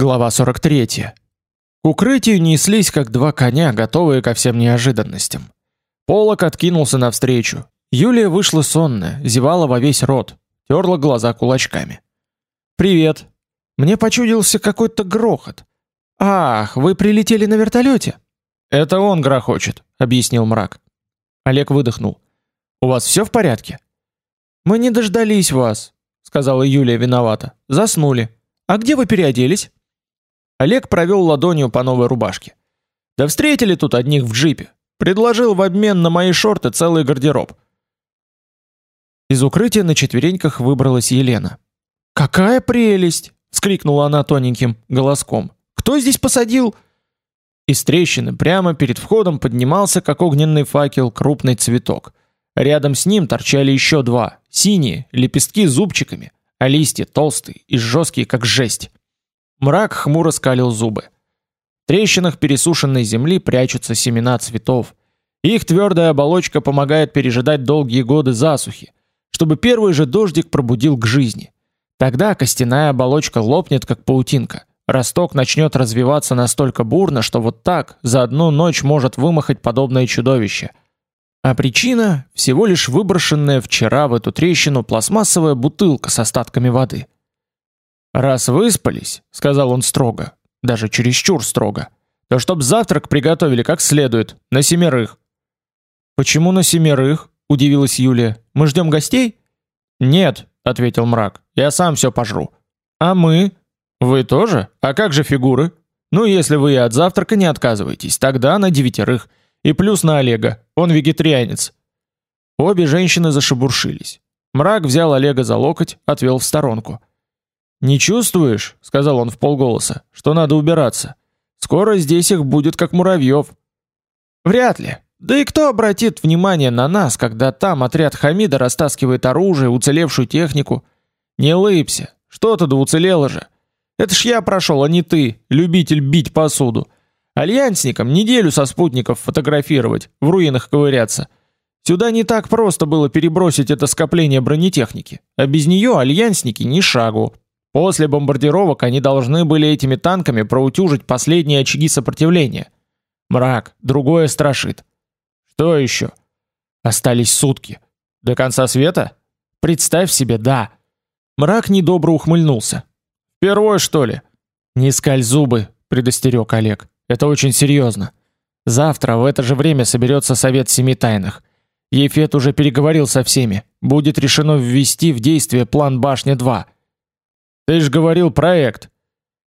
Глава 43. К укрытию неслись как два коня, готовые ко всем неожиданностям. Полок откинулся навстречу. Юлия вышла сонная, зевала во весь рот, терла глаза кулачками. Привет. Мне почудился какой-то грохот. Ах, вы прилетели на вертолете? Это он грохочет, объяснил мрак. Олег выдохнул. У вас все в порядке? Мы не дождались вас, сказала Юлия виновата. Заснули. А где вы переоделись? Олег провел ладонью по новой рубашке. Да встретили тут одних в джипе. Предложил в обмен на мои шорты целый гардероб. Из укрытия на четвереньках выбралась Елена. "Какая прелесть!" вскрикнула она тоненьким голоском. "Кто здесь посадил?" Из трещины прямо перед входом поднимался как огненный факел крупный цветок. Рядом с ним торчали еще два, синие, лепестки зубчиками, а листья толстые и жесткие, как жесть. Мрак хмуро скалил зубы. В трещинах пересушенной земли прячутся семена цветов. Их твердая оболочка помогает пережидать долгие годы засухи, чтобы первый же дождик пробудил к жизни. Тогда костяная оболочка лопнет как паутинка. Росток начнет развиваться настолько бурно, что вот так за одну ночь может вымахать подобное чудовище. А причина всего лишь выброшенная вчера в эту трещину пластмассовая бутылка с остатками воды. Раз выспались, сказал он строго, даже чересчур строго, то чтоб завтрак приготовили как следует, на семерых. Почему на семерых? удивилась Юлия. Мы ждем гостей? Нет, ответил мрак. Я сам все пожру. А мы? Вы тоже? А как же фигуры? Ну, если вы и от завтрака не отказываетесь, тогда на девятерых и плюс на Олега. Он вегетарианец. Обе женщины зашебуршились. Мрак взял Олега за локоть, отвел в сторонку. Не чувствуешь, сказал он вполголоса, что надо убираться. Скоро здесь их будет как муравьев. Вряд ли. Да и кто обратит внимание на нас, когда там отряд Хамида растаскивает оружие, уцелевшую технику? Не лыбся. Что-то да уцелело же. Это ж я прошел, а не ты, любитель бить посуду. Альянсникам неделю со спутников фотографировать, в руинах ковыряться. Сюда не так просто было перебросить это скопление бронетехники, а без нее альянсники ни шагу. После бомбардировок они должны были этими танками проутюжить последние очаги сопротивления. Мрак, другое страшит. Что еще? Остались сутки. До конца света? Представь себе, да. Мрак недобро ухмыльнулся. Впервой, что ли? Не скаль зубы, предостерег Олег. Это очень серьезно. Завтра в это же время соберется совет семи тайных. Ефет уже переговорил со всеми. Будет решено ввести в действие план Башня 2. Ты же говорил проект.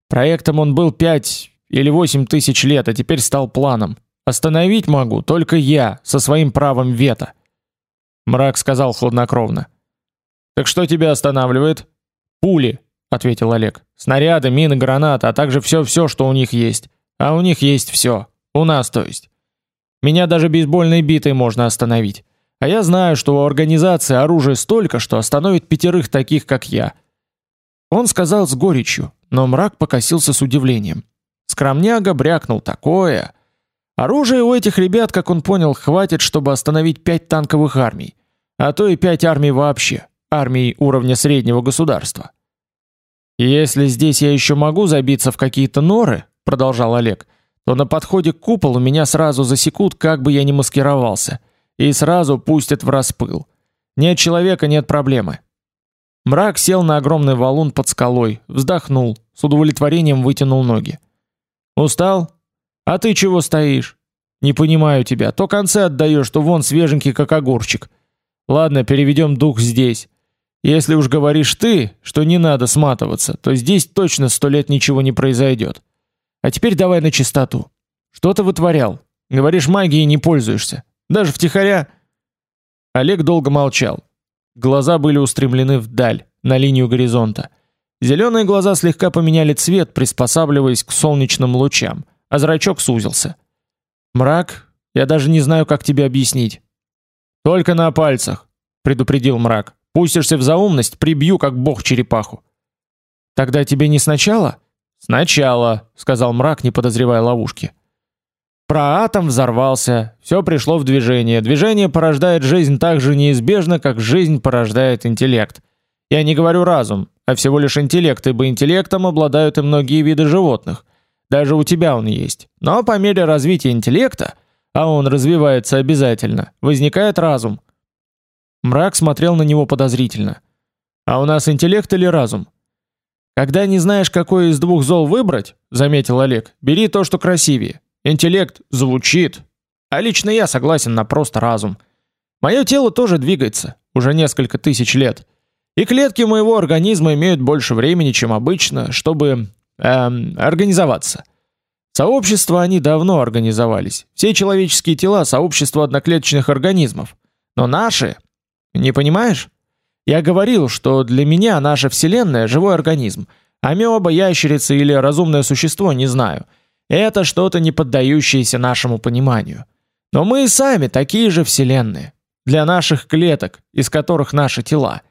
Проектом он был пять или восемь тысяч лет, а теперь стал планом. Остановить могу только я со своим правом вето. Мрак сказал хладнокровно. Так что тебя останавливает? Пули, ответил Олег. Снаряды, мины, гранаты, а также все-все, что у них есть. А у них есть все. У нас, то есть. Меня даже бейсбольной битой можно остановить. А я знаю, что у организации оружия столько, что остановит пятерых таких, как я. Он сказал с горечью, но мрак покосился с удивлением. Скромняга брякнул такое. Оружия у этих ребят, как он понял, хватит, чтобы остановить пять танковых армий, а то и пять армий вообще, армий уровня среднего государства. Если здесь я еще могу забиться в какие-то норы, продолжал Олег, то на подходе к куполу меня сразу засекут, как бы я ни маскировался, и сразу пустят в распыл. Нет человека, нет проблемы. Мрак сел на огромный валун под скалой, вздохнул, с удовлетворением вытянул ноги. Устал? А ты чего стоишь? Не понимаю тебя. То концы отдаешь, то вон свеженький как огурчик. Ладно, переведем дух здесь. Если уж говоришь ты, что не надо сматываться, то здесь точно сто лет ничего не произойдет. А теперь давай на чистоту. Что ты вытворял? Говоришь, магией не пользуешься. Даже втихаря. Олег долго молчал. Глаза были устремлены вдаль, на линию горизонта. Зеленые глаза слегка поменяли цвет, приспосабливаясь к солнечным лучам, а зрачок сузился. Мрак, я даже не знаю, как тебе объяснить. Только на пальцах, предупредил мрак. Пустишься в заумность, прибью как бог черепаху. Тогда тебе не сначала? Сначала, сказал мрак, не подозревая ловушки. Про атом взорвался, все пришло в движение. Движение порождает жизнь так же неизбежно, как жизнь порождает интеллект. Я не говорю разум, а всего лишь интеллект, ибо интеллектом обладают и многие виды животных. Даже у тебя он есть. Но по мере развития интеллекта, а он развивается обязательно, возникает разум. Мрак смотрел на него подозрительно. А у нас интеллект или разум? Когда не знаешь, какой из двух зол выбрать, заметил Олег. Бери то, что красивее. Интеллект звучит, а лично я согласен на просто разум. Мое тело тоже двигается уже несколько тысяч лет. И клетки моего организма имеют больше времени, чем обычно, чтобы эм, организоваться. Сообщества они давно организовались. Все человеческие тела сообщество одноклеточных организмов. Но наши, не понимаешь? Я говорил, что для меня наша вселенная живой организм. Амеба, ящерица или разумное существо, не знаю. Это что-то не поддающееся нашему пониманию. Но мы и сами такие же вселенные. Для наших клеток, из которых наши тела.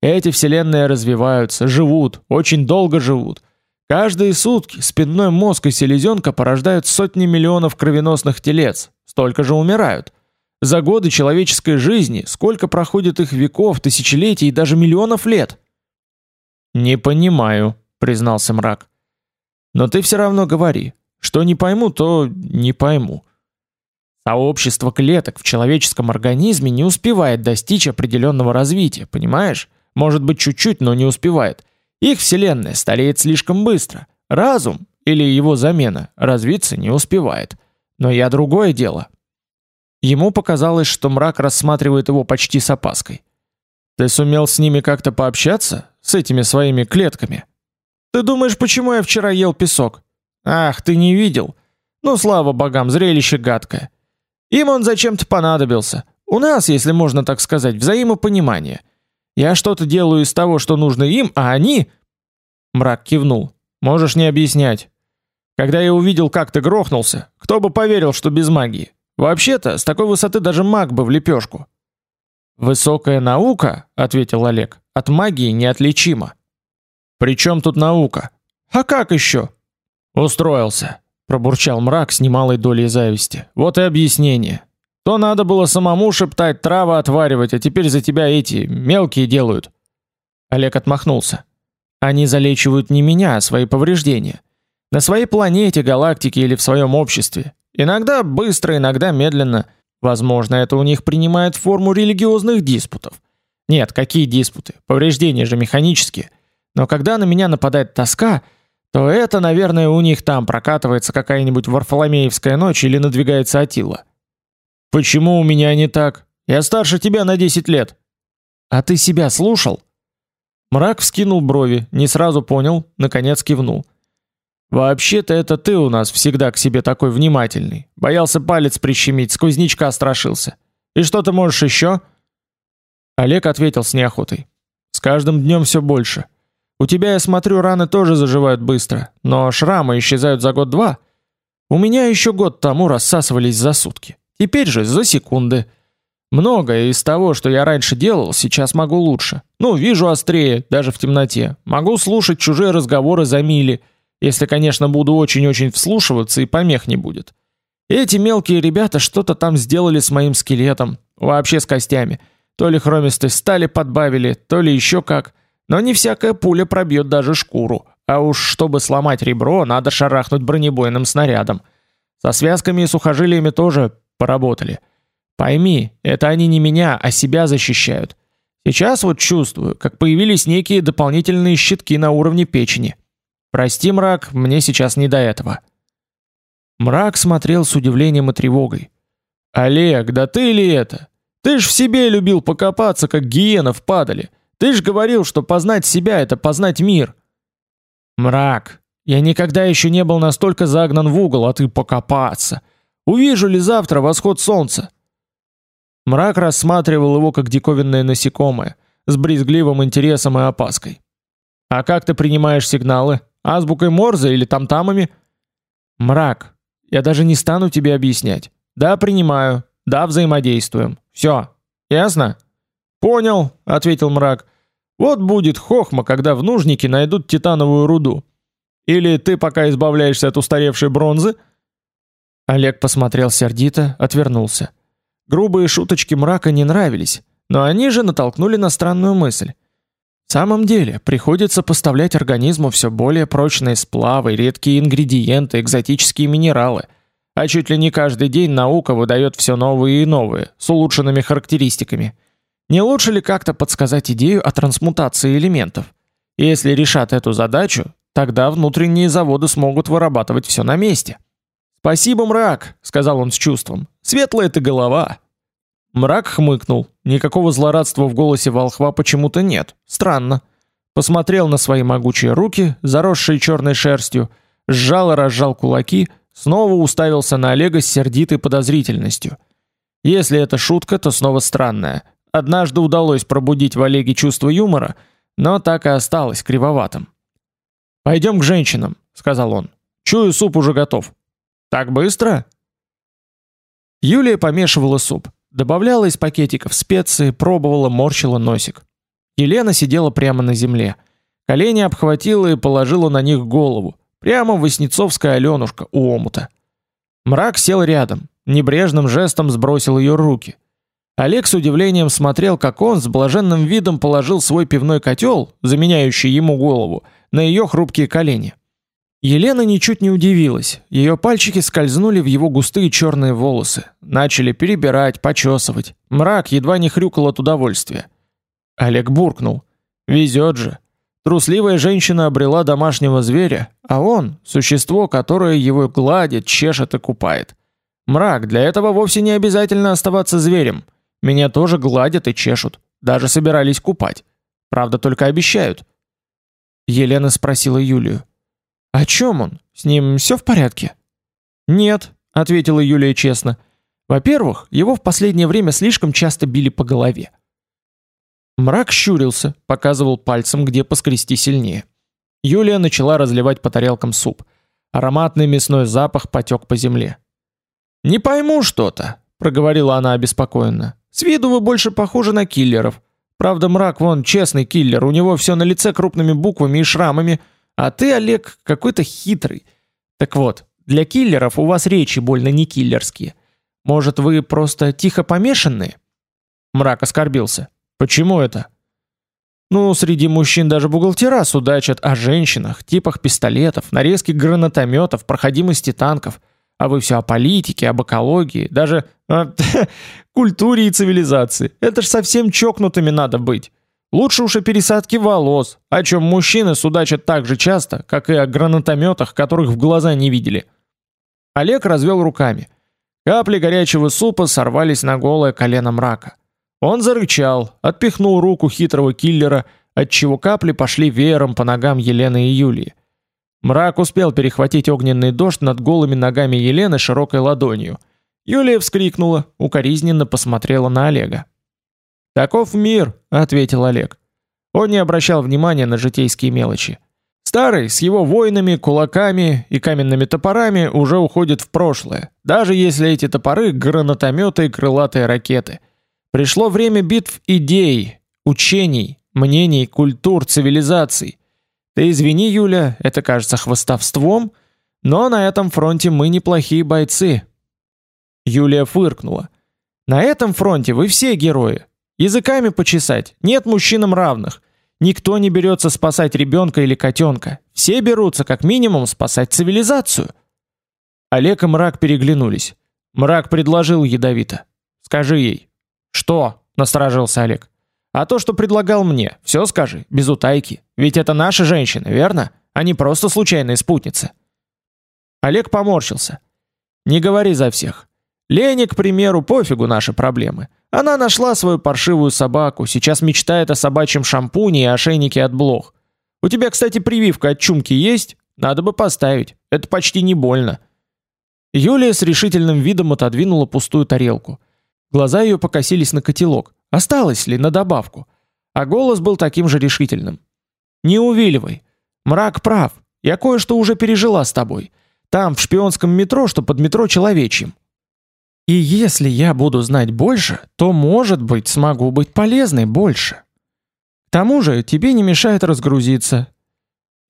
Эти вселенные развиваются, живут, очень долго живут. Каждые сутки спинной мозг и селезенка порождают сотни миллионов кровеносных телец, столько же умирают. За годы человеческой жизни сколько проходит их веков, тысячелетий и даже миллионов лет? Не понимаю, признался мрак. Но ты все равно говори. Что не пойму, то не пойму. Сообщество клеток в человеческом организме не успевает достичь определенного развития, понимаешь? Может быть чуть-чуть, но не успевает. Их вселенная стареет слишком быстро. Разум или его замена развиться не успевает. Но я другое дело. Ему показалось, что мрак рассматривает его почти с опаской. Ты сумел с ними как-то пообщаться с этими своими клетками? Ты думаешь, почему я вчера ел песок? Ах, ты не видел. Ну, слава богам, зрелище гадкое. Им он зачем-то понадобился. У нас, если можно так сказать, взаимопонимание. Я что-то делаю из того, что нужно им, а они Мрак кивнул. Можешь не объяснять. Когда я увидел, как ты грохнулся, кто бы поверил, что без магии? Вообще-то, с такой высоты даже маг бы в лепешку. Высокая наука, ответил Олег, от магии неотличима. Причем тут наука? А как еще? Устроился, пробурчал мрак с немалой долей зависти. Вот и объяснение. То надо было самому шептать, травы отваривать, а теперь за тебя эти мелкие делают. Олег отмахнулся. Они залечивают не меня, а свои повреждения. На своей планете, галактике или в своем обществе. Иногда быстро, иногда медленно. Возможно, это у них принимает форму религиозных диспутов. Нет, какие диспуты? Повреждения же механические. Но когда на меня нападает тоска, то это, наверное, у них там прокатывается какая-нибудь Варфоломеевская ночь или надвигается Атила. Почему у меня не так? Я старше тебя на 10 лет. А ты себя слушал? Мрак вскинул брови, не сразу понял, наконец кивнул. Вообще-то это ты у нас всегда к себе такой внимательный. Боялся палец прищемить, сквознячка страшился. И что ты можешь еще? Олег ответил с неохотой. С каждым днем все больше. У тебя, я смотрю, раны тоже заживают быстро, но шрамы исчезают за год-два. У меня еще год тому рассасывались за сутки. Теперь же за секунды. Многое из того, что я раньше делал, сейчас могу лучше. Ну, вижу острее, даже в темноте. Могу слушать чужие разговоры за мили, если, конечно, буду очень-очень вслушиваться и помех не будет. Эти мелкие ребята что-то там сделали с моим скелетом, вообще с костями. То ли хромистой стали подбавили, то ли еще как. Но не всякая пуля пробьет даже шкуру. А уж чтобы сломать ребро, надо шарахнуть бронебойным снарядом. Со связками и сухожилиями тоже поработали. Пойми, это они не меня, а себя защищают. Сейчас вот чувствую, как появились некие дополнительные щитки на уровне печени. Прости, мрак, мне сейчас не до этого. Мрак смотрел с удивлением и тревогой. Олег, да ты ли это? Ты ж в себе любил покопаться, как гиена в падале. Ты ж говорил, что познать себя это познать мир. Мрак, я никогда еще не был настолько загнан в угол, а ты покопаться. Увижу ли завтра восход солнца? Мрак рассматривал его как диковинное насекомое, с брезгливым интересом и опаской. А как ты принимаешь сигналы? Азбукой Морзе или тамтамами? Мрак, я даже не стану тебе объяснять. Да, принимаю. Да, взаимодействуем. Все. Ясно? Понял, ответил Мрак. Вот будет хохма, когда в нужнике найдут титановую руду. Или ты пока избавляешься от устаревшей бронзы? Олег посмотрел сердито, отвернулся. Грубые шуточки мрака не нравились, но они же натолкнули на странную мысль. В самом деле, приходится поставлять организму все более прочные сплавы, редкие ингредиенты, экзотические минералы. А чуть ли не каждый день наука выдает все новые и новые, с улучшенными характеристиками. Не лучше ли как-то подсказать идею о трансмутации элементов? Если решат эту задачу, тогда внутренние заводы смогут вырабатывать все на месте. «Спасибо, мрак», — сказал он с чувством. «Светлая ты голова». Мрак хмыкнул. Никакого злорадства в голосе волхва почему-то нет. Странно. Посмотрел на свои могучие руки, заросшие черной шерстью, сжал и разжал кулаки, снова уставился на Олега с сердитой подозрительностью. Если это шутка, то снова странная. Однажды удалось пробудить в Олеге чувство юмора, но так и осталось кривоватым. «Пойдем к женщинам», — сказал он. «Чую, суп уже готов». «Так быстро?» Юлия помешивала суп. Добавляла из пакетиков специи, пробовала, морщила носик. Елена сидела прямо на земле. Колени обхватила и положила на них голову. Прямо Воснецовская Алёнушка у омута. Мрак сел рядом, небрежным жестом сбросил ее руки. Олег с удивлением смотрел, как он с блаженным видом положил свой пивной котел, заменяющий ему голову, на ее хрупкие колени. Елена ничуть не удивилась. Ее пальчики скользнули в его густые черные волосы, начали перебирать, почесывать. Мрак едва не хрюкал от удовольствия. Олег буркнул: "Везет же. Трусливая женщина обрела домашнего зверя, а он существо, которое его гладит, чешет и купает. Мрак, для этого вовсе не обязательно оставаться зверем. Меня тоже гладят и чешут, даже собирались купать. Правда, только обещают". Елена спросила Юлию: о чем он? С ним все в порядке? Нет, ответила Юлия честно. Во-первых, его в последнее время слишком часто били по голове. Мрак щурился, показывал пальцем, где поскрести сильнее. Юлия начала разливать по тарелкам суп. Ароматный мясной запах потек по земле. «Не пойму что-то», — проговорила она обеспокоенно. «С виду вы больше похожи на киллеров. Правда, мрак вон честный киллер, у него все на лице крупными буквами и шрамами, а ты, Олег, какой-то хитрый. Так вот, для киллеров у вас речи больно не киллерские. Может, вы просто тихо помешанные? Мрак оскорбился. Почему это? Ну, среди мужчин даже бухгалтера судачат о женщинах, типах пистолетов, нарезке гранатометов, проходимости танков. А вы все о политике, об экологии, даже о культуре и цивилизации. Это ж совсем чокнутыми надо быть. Лучше уж о пересадке волос, о чем мужчины судачат так же часто, как и о гранатометах, которых в глаза не видели. Олег развел руками. Капли горячего супа сорвались на голое колено мрака. Он зарычал, отпихнул руку хитрого киллера, отчего капли пошли веером по ногам Елены и Юлии. Мрак успел перехватить огненный дождь над голыми ногами Елены широкой ладонью. Юлия вскрикнула, укоризненно посмотрела на Олега. Таков мир, ответил Олег. Он не обращал внимания на житейские мелочи. Старый с его воинами, кулаками и каменными топорами уже уходит в прошлое, даже если эти топоры гранатометы и крылатые ракеты. Пришло время битв идей, учений, мнений, культур, цивилизаций. Ты извини, Юля, это кажется хвастовством, но на этом фронте мы неплохие бойцы. Юлия фыркнула. На этом фронте вы все герои. Языками почесать. Нет мужчинам равных. Никто не берется спасать ребенка или котенка. Все берутся как минимум спасать цивилизацию. Олег и Мрак переглянулись. Мрак предложил ядовито: "Скажи ей". "Что?" насторожился Олег. "А то, что предлагал мне. Все скажи, без утайки. Ведь это наша женщина, верно? А не просто случайная спутница". Олег поморщился. "Не говори за всех. Лене, к примеру, пофигу наши проблемы. Она нашла свою паршивую собаку, сейчас мечтает о собачьем шампуне и ошейнике от блох. У тебя, кстати, прививка от чумки есть? Надо бы поставить. Это почти не больно. Юлия с решительным видом отодвинула пустую тарелку. Глаза ее покосились на котелок. Осталось ли на добавку? А голос был таким же решительным. Не увиливай. Мрак прав. Я кое-что уже пережила с тобой. Там в шпионском метро, что под метро человечьим. И если я буду знать больше, то, может быть, смогу быть полезной больше. К тому же, тебе не мешает разгрузиться.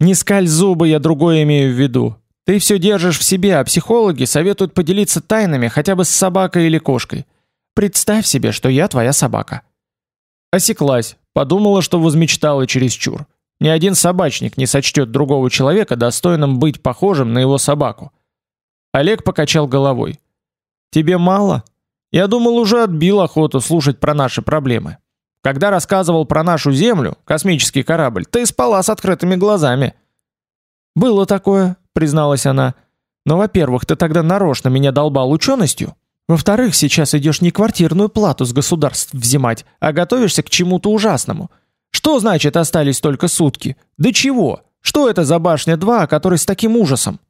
Не скаль зубы, я другое имею в виду. Ты все держишь в себе, а психологи советуют поделиться тайнами хотя бы с собакой или кошкой. Представь себе, что я твоя собака. Осеклась, Подумала, что возмечтала чересчур. Ни один собачник не сочтет другого человека достойным быть похожим на его собаку. Олег покачал головой. Тебе мало? Я думал, уже отбил охоту слушать про наши проблемы. Когда рассказывал про нашу Землю, космический корабль, ты спала с открытыми глазами. Было такое, призналась она. Но, во-первых, ты тогда нарочно меня долбал ученостью. Во-вторых, сейчас идешь не квартирную плату с государств взимать, а готовишься к чему-то ужасному. Что значит остались только сутки? Да чего? Что это за башня 2, о которой с таким ужасом?